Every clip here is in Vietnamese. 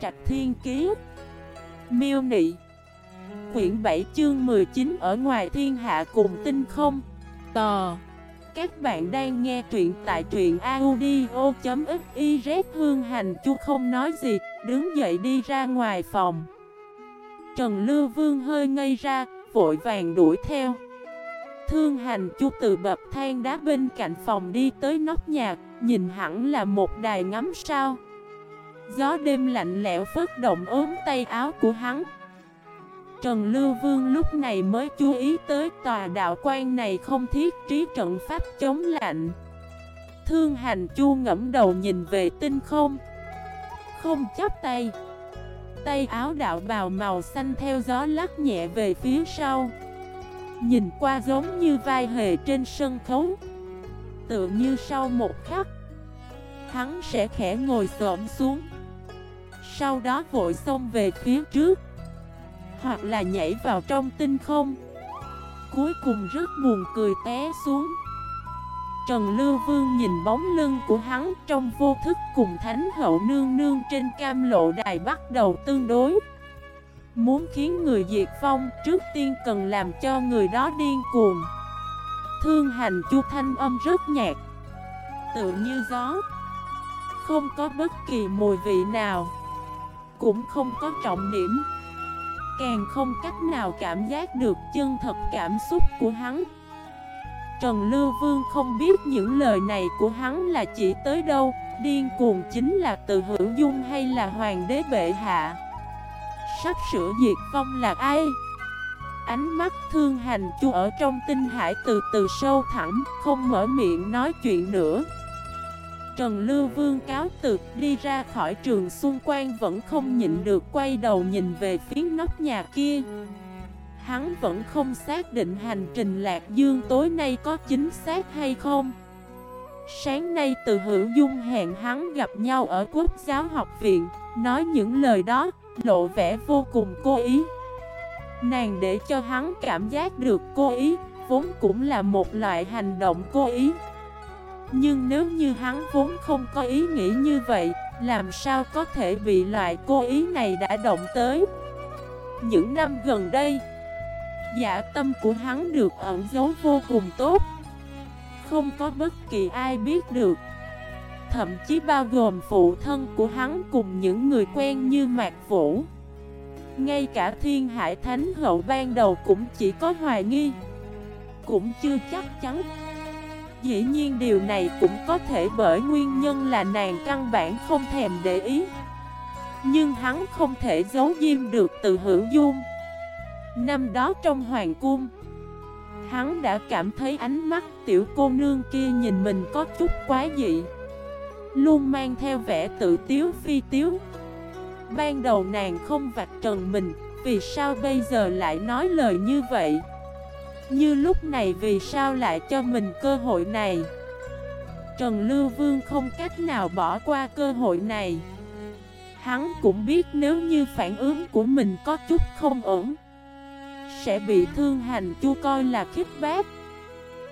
Trạch Thiên Kiế Miêu Nị. Quyển 7 chương 19 ở ngoài thiên hạ cùng tinh không. Tò. Các bạn đang nghe truyện tại truyện audio.xyz Hương Hành Chu không nói gì, Đứng dậy đi ra ngoài phòng. Trần Lưu Vương hơi ngây ra, Vội vàng đuổi theo. Thương hành chu từ bập than đá bên cạnh phòng đi tới nóc nhà, Nhìn hẳn là một đài ngắm sao. Gió đêm lạnh lẽo phớt động ốm tay áo của hắn. Trần Lưu Vương lúc này mới chú ý tới tòa đạo quan này không thiết trí trận pháp chống lạnh. Thương hành chu ngẫm đầu nhìn về tinh không. Không chấp tay. Tay áo đạo bào màu xanh theo gió lắc nhẹ về phía sau. Nhìn qua giống như vai hề trên sân khấu. Tựa như sau một khắc, Hắn sẽ khẽ ngồi xổm xuống. Sau đó vội xông về phía trước. Hoặc là nhảy vào trong tinh không. Cuối cùng rất buồn cười té xuống. Trần Lưu Vương nhìn bóng lưng của hắn trong vô thức cùng Thánh Hậu Nương Nương trên cam lộ đài bắt đầu tương đối. Muốn khiến người diệt vong, trước tiên cần làm cho người đó điên cuồng. Thương hành chu thanh âm rất nhạt. Tự như gió. Không có bất kỳ mùi vị nào. Cũng không có trọng điểm. Càng không cách nào cảm giác được chân thật cảm xúc của hắn. Trần Lưu Vương không biết những lời này của hắn là chỉ tới đâu, Điên cuồng chính là từ hữu dung hay là hoàng đế bệ hạ. Sắp sửa diệt vong là ai? Ánh mắt thương hành chu ở trong tinh hải từ từ sâu thẳm, Không mở miệng nói chuyện nữa. Trần Lưu Vương cáo từ đi ra khỏi trường xung quanh vẫn không nhịn được quay đầu nhìn về phía nóc nhà kia. Hắn vẫn không xác định hành trình Lạc Dương tối nay có chính xác hay không. Sáng nay từ hữu dung hẹn hắn gặp nhau ở quốc giáo học viện Nói những lời đó, lộ vẻ vô cùng cố ý. Nàng để cho hắn cảm giác được cố ý Vốn cũng là một loại hành động cố ý. Nhưng nếu như hắn vốn không có ý nghĩ như vậy, Làm sao có thể bị loại cô ý này đã động tới? Những năm gần đây Dạ tâm của hắn được ẩn giấu vô cùng tốt. Không có bất kỳ ai biết được. Thậm chí bao gồm phụ thân của hắn cùng những người quen như Mạc Vũ. Ngay cả thiên hải thánh hậu ban đầu cũng chỉ có hoài nghi. Cũng chưa chắc chắn. Dĩ nhiên điều này cũng có thể bởi nguyên nhân là nàng căn bản không thèm để ý. Nhưng hắn không thể giấu diêm được từ hữu dung. Năm đó trong hoàng cung, Hắn đã cảm thấy ánh mắt tiểu cô nương kia nhìn mình có chút quá dị. Luôn mang theo vẻ tự tiếu phi tiếu. Ban đầu nàng không vạch trần mình, Vì sao bây giờ lại nói lời như vậy? Như lúc này vì sao lại cho mình cơ hội này? Trần Lưu Vương không cách nào bỏ qua cơ hội này. Hắn cũng biết nếu như phản ứng của mình có chút không ổn, Sẽ bị thương hành chu coi là khích bác.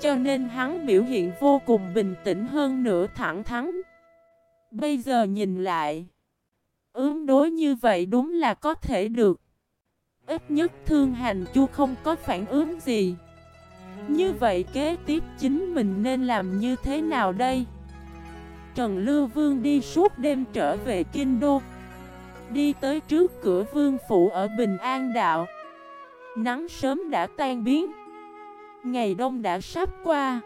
Cho nên hắn biểu hiện vô cùng bình tĩnh hơn nữa thẳng thắn. Bây giờ nhìn lại, Ứng đối như vậy đúng là có thể được. Ít nhất thương hành chu không có phản ứng gì. Như vậy kế tiếp chính mình nên làm như thế nào đây? Trần Lưu Vương đi suốt đêm trở về Kinh Đô. Đi tới trước cửa vương phủ ở Bình An Đạo. Nắng sớm đã tan biến. Ngày đông đã sắp qua.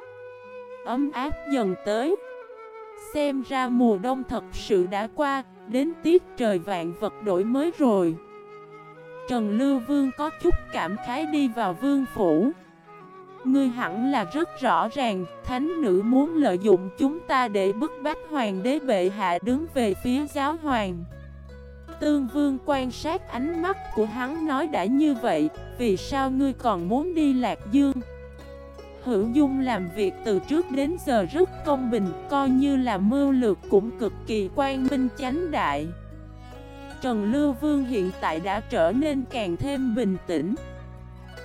Ấm áp dần tới. Xem ra mùa đông thật sự đã qua, Đến tiết trời vạn vật đổi mới rồi. Trần Lưu Vương có chút cảm khái đi vào vương phủ. Ngươi hẳn là rất rõ ràng, Thánh nữ muốn lợi dụng chúng ta để bức bách hoàng đế bệ hạ đứng về phía giáo hoàng. Tương Vương quan sát ánh mắt của hắn nói đã như vậy, Vì sao ngươi còn muốn đi Lạc Dương? Hữu Dung làm việc từ trước đến giờ rất công bình, Coi như là mưu lược cũng cực kỳ quan minh chánh đại. Trần Lưu Vương hiện tại đã trở nên càng thêm bình tĩnh.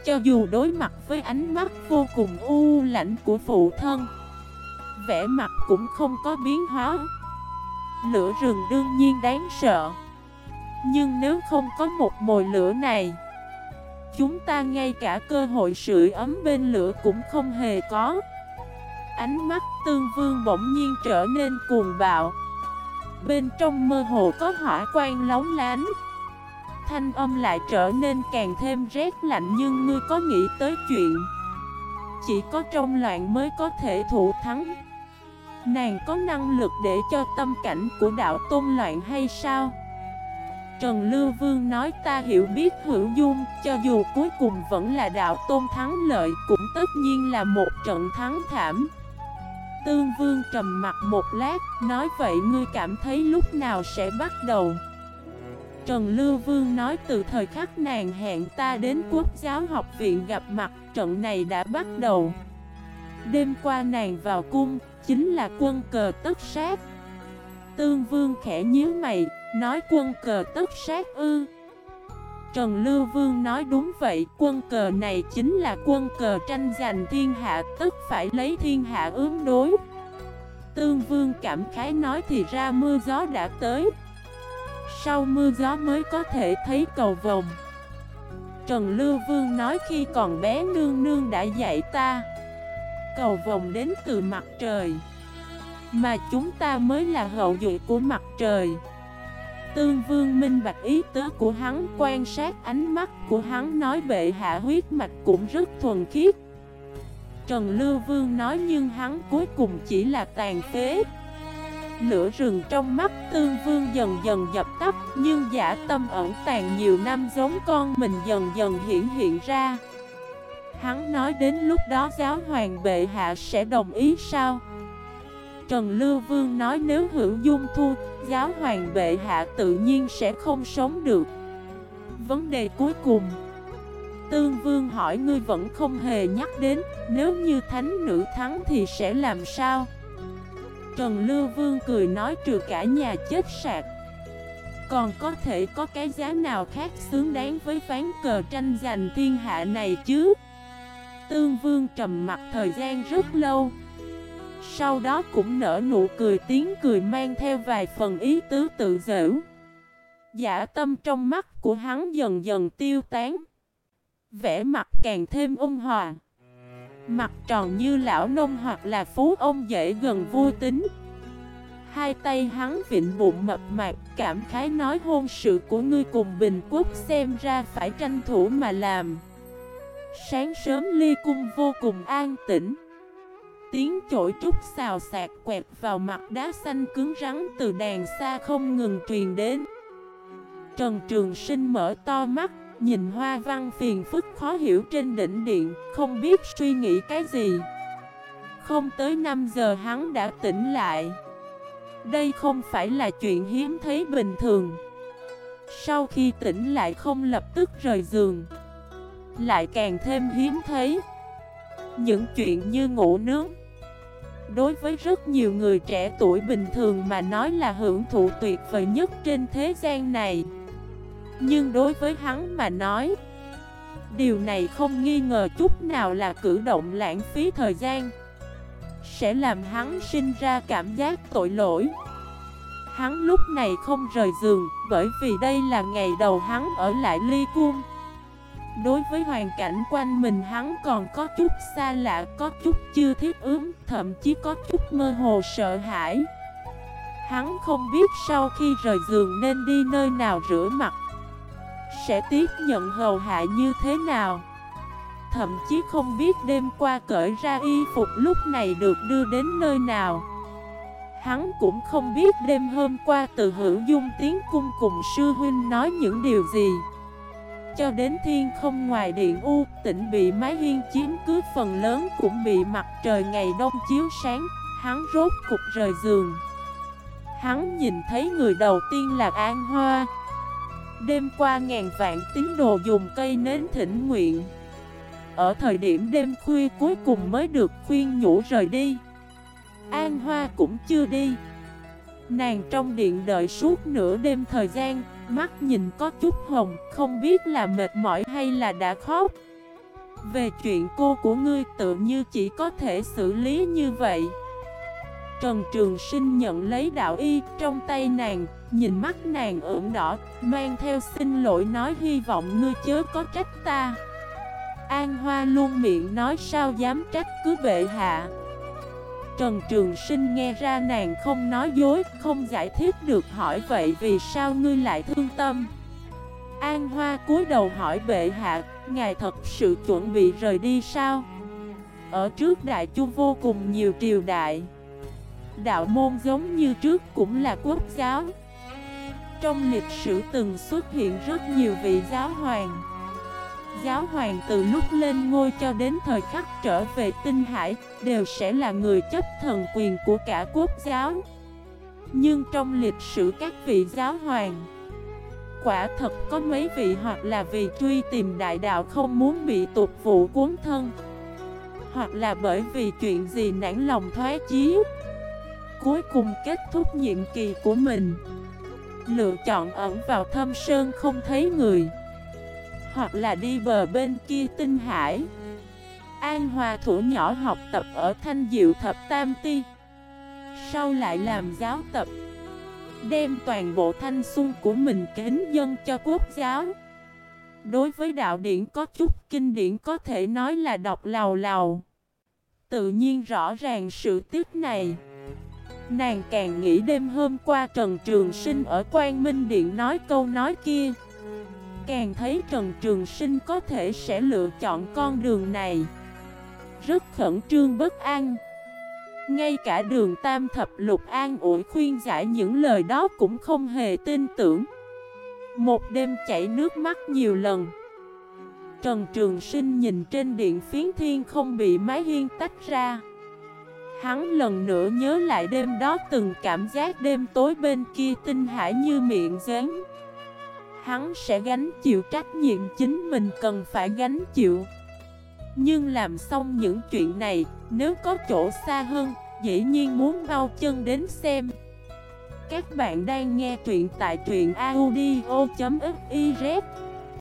Cho dù đối mặt với ánh mắt vô cùng u lạnh của phụ thân, Vẻ mặt cũng không có biến hóa. Lửa rừng đương nhiên đáng sợ, Nhưng nếu không có một mồi lửa này, Chúng ta ngay cả cơ hội sưởi ấm bên lửa cũng không hề có. Ánh mắt tương vương bỗng nhiên trở nên cuồng bạo. Bên trong mơ hồ có hỏa quang lóng lánh. Thanh âm lại trở nên càng thêm rét lạnh Nhưng ngươi có nghĩ tới chuyện. Chỉ có trong loạn mới có thể thủ thắng. Nàng có năng lực để cho tâm cảnh của đạo tôn loạn hay sao? Trần Lưu Vương nói ta hiểu biết hữu dung, Cho dù cuối cùng vẫn là đạo tôn thắng lợi, Cũng tất nhiên là một trận thắng thảm. Tương Vương trầm mặt một lát, Nói, vậy ngươi cảm thấy lúc nào sẽ bắt đầu? Trần Lưu Vương nói, từ thời khắc nàng hẹn ta đến quốc giáo học viện gặp mặt, Trận này đã bắt đầu. Đêm qua nàng vào cung, Chính là quân cờ tất sát. Tương Vương khẽ nhíu mày, Nói, quân cờ tất sát ư? Trần Lưu Vương nói đúng vậy, Quân cờ này chính là quân cờ tranh giành thiên hạ Tức phải lấy thiên hạ ứng đối. Tương Vương cảm khái nói thì ra mưa gió đã tới. Sau mưa gió mới có thể thấy cầu vồng. Trần Lưu Vương nói khi còn bé nương nương đã dạy ta, Cầu vồng đến từ mặt trời, Mà chúng ta mới là hậu duệ của mặt trời. Tương Vương minh bạch ý tứ của hắn, Quan sát ánh mắt của hắn nói bệ hạ huyết mạch cũng rất thuần khiết. Trần Lưu Vương nói nhưng hắn cuối cùng chỉ là tàn phế. Lửa rừng trong mắt Tương Vương dần dần dập tắt, Nhưng giả tâm ẩn tàn nhiều năm giống con mình dần dần hiện hiện ra. Hắn nói đến lúc đó giáo hoàng bệ hạ sẽ đồng ý sao? Trần Lưu Vương nói nếu hữu dung thu, Giáo hoàng bệ hạ tự nhiên sẽ không sống được. Vấn đề cuối cùng. Tương Vương hỏi ngươi vẫn không hề nhắc đến, Nếu như thánh nữ thắng thì sẽ làm sao? Trần Lưu Vương cười nói trừ cả nhà chết sạc. Còn có thể có cái giá nào khác xứng đáng với ván cờ tranh giành thiên hạ này chứ? Tương Vương trầm mặt thời gian rất lâu. Sau đó cũng nở nụ cười, tiếng cười mang theo vài phần ý tứ tự dễu Giả tâm trong mắt của hắn dần dần tiêu tán. Vẽ mặt càng thêm ôn hòa. Mặt tròn như lão nông hoặc là phú ông dễ gần vui tính. Hai tay hắn vịnh bụng mập mạp, Cảm khái nói hôn sự của ngươi cùng Bình Quốc xem ra phải tranh thủ mà làm. Sáng sớm ly cung vô cùng an tĩnh. Tiếng chổi trúc xào xạc quẹt vào mặt đá xanh cứng rắn từ đàn xa không ngừng truyền đến. Trần Trường Sinh mở to mắt, Nhìn hoa văn phiền phức khó hiểu trên đỉnh điện, Không biết suy nghĩ cái gì. Không tới 5 giờ hắn đã tỉnh lại. Đây không phải là chuyện hiếm thấy bình thường. Sau khi tỉnh lại không lập tức rời giường. Lại càng thêm hiếm thấy những chuyện như ngủ nướng. Đối với rất nhiều người trẻ tuổi bình thường mà nói là hưởng thụ tuyệt vời nhất trên thế gian này. Nhưng đối với hắn mà nói, Điều này không nghi ngờ chút nào là cử động lãng phí thời gian. Sẽ làm hắn sinh ra cảm giác tội lỗi. Hắn lúc này không rời giường Bởi vì đây là ngày đầu hắn ở lại ly cung. Đối với hoàn cảnh quanh mình hắn còn có chút xa lạ, Có chút chưa thiết ứng, Thậm chí có chút mơ hồ, sợ hãi. Hắn không biết sau khi rời giường nên đi nơi nào rửa mặt, sẽ tiếp nhận hầu hạ như thế nào. Thậm chí không biết đêm qua cởi ra y phục lúc này được đưa đến nơi nào. Hắn cũng không biết đêm hôm qua từ hữu dung tiến cung cùng sư huynh nói những điều gì. Cho đến thiên không ngoài điện U, tỉnh bị mái hiên chiếm cứ, phần lớn cũng bị mặt trời ngày đông chiếu sáng. Hắn rốt cục rời giường. Hắn nhìn thấy người đầu tiên là An Hoa. Đêm qua ngàn vạn tín đồ dùng cây nến thỉnh nguyện. Ở thời điểm đêm khuya cuối cùng mới được khuyên nhủ rời đi. An Hoa cũng chưa đi. Nàng trong điện đợi suốt nửa đêm thời gian Mắt nhìn có chút hồng Không biết là mệt mỏi hay là đã khóc. Về chuyện cô của ngươi tự như chỉ có thể xử lý như vậy. Trần Trường Sinh nhận lấy đạo y trong tay nàng Nhìn mắt nàng ửng đỏ, mang theo xin lỗi nói hy vọng ngươi chớ có trách ta. An Hoa luôn miệng nói sao dám trách cứ bệ hạ. Trần Trường Sinh nghe ra nàng không nói dối, không giải thích được hỏi vậy vì sao ngươi lại thương tâm? An Hoa cúi đầu hỏi bệ hạ, ngài thật sự chuẩn bị rời đi sao? Ở trước đại chu vô cùng nhiều triều đại. Đạo môn giống như trước cũng là quốc giáo. Trong lịch sử từng xuất hiện rất nhiều vị giáo hoàng. Giáo hoàng từ lúc lên ngôi cho đến thời khắc trở về tinh hải Đều sẽ là người chấp thần quyền của cả quốc giáo. Nhưng trong lịch sử các vị giáo hoàng, Quả thật có mấy vị hoặc là vì truy tìm đại đạo không muốn bị tục vụ cuốn thân, Hoặc là bởi vì chuyện gì nản lòng thoái chí Cuối cùng kết thúc nhiệm kỳ của mình, Lựa chọn ẩn vào thâm sơn không thấy người. Hoặc là đi bờ bên kia tinh hải. An Hòa thủ nhỏ học tập ở Thanh Diệu Thập Tam Ti. Sau lại làm giáo tập. Đem toàn bộ thanh xuân của mình kính dân cho quốc giáo. Đối với đạo điển có chút kinh điển có thể nói là đọc lào lào. Tự nhiên rõ ràng sự tiếc này. Nàng càng nghĩ đêm hôm qua Trần Trường Sinh ở Quang Minh Điện nói câu nói kia. Càng thấy Trần Trường Sinh có thể sẽ lựa chọn con đường này. Rất khẩn trương bất an. Ngay cả đường tam thập lục an ủi khuyên giải những lời đó cũng không hề tin tưởng. Một đêm chảy nước mắt nhiều lần. Trần Trường Sinh nhìn trên điện phiến thiên không bị mái hiên tách ra. Hắn lần nữa nhớ lại đêm đó từng cảm giác đêm tối bên kia tinh hải như miệng giếng. Hắn sẽ gánh chịu trách nhiệm chính mình cần phải gánh chịu. Nhưng làm xong những chuyện này, nếu có chỗ xa hơn, dĩ nhiên muốn bao chân đến xem. Các bạn đang nghe truyện tại truyện audio.fif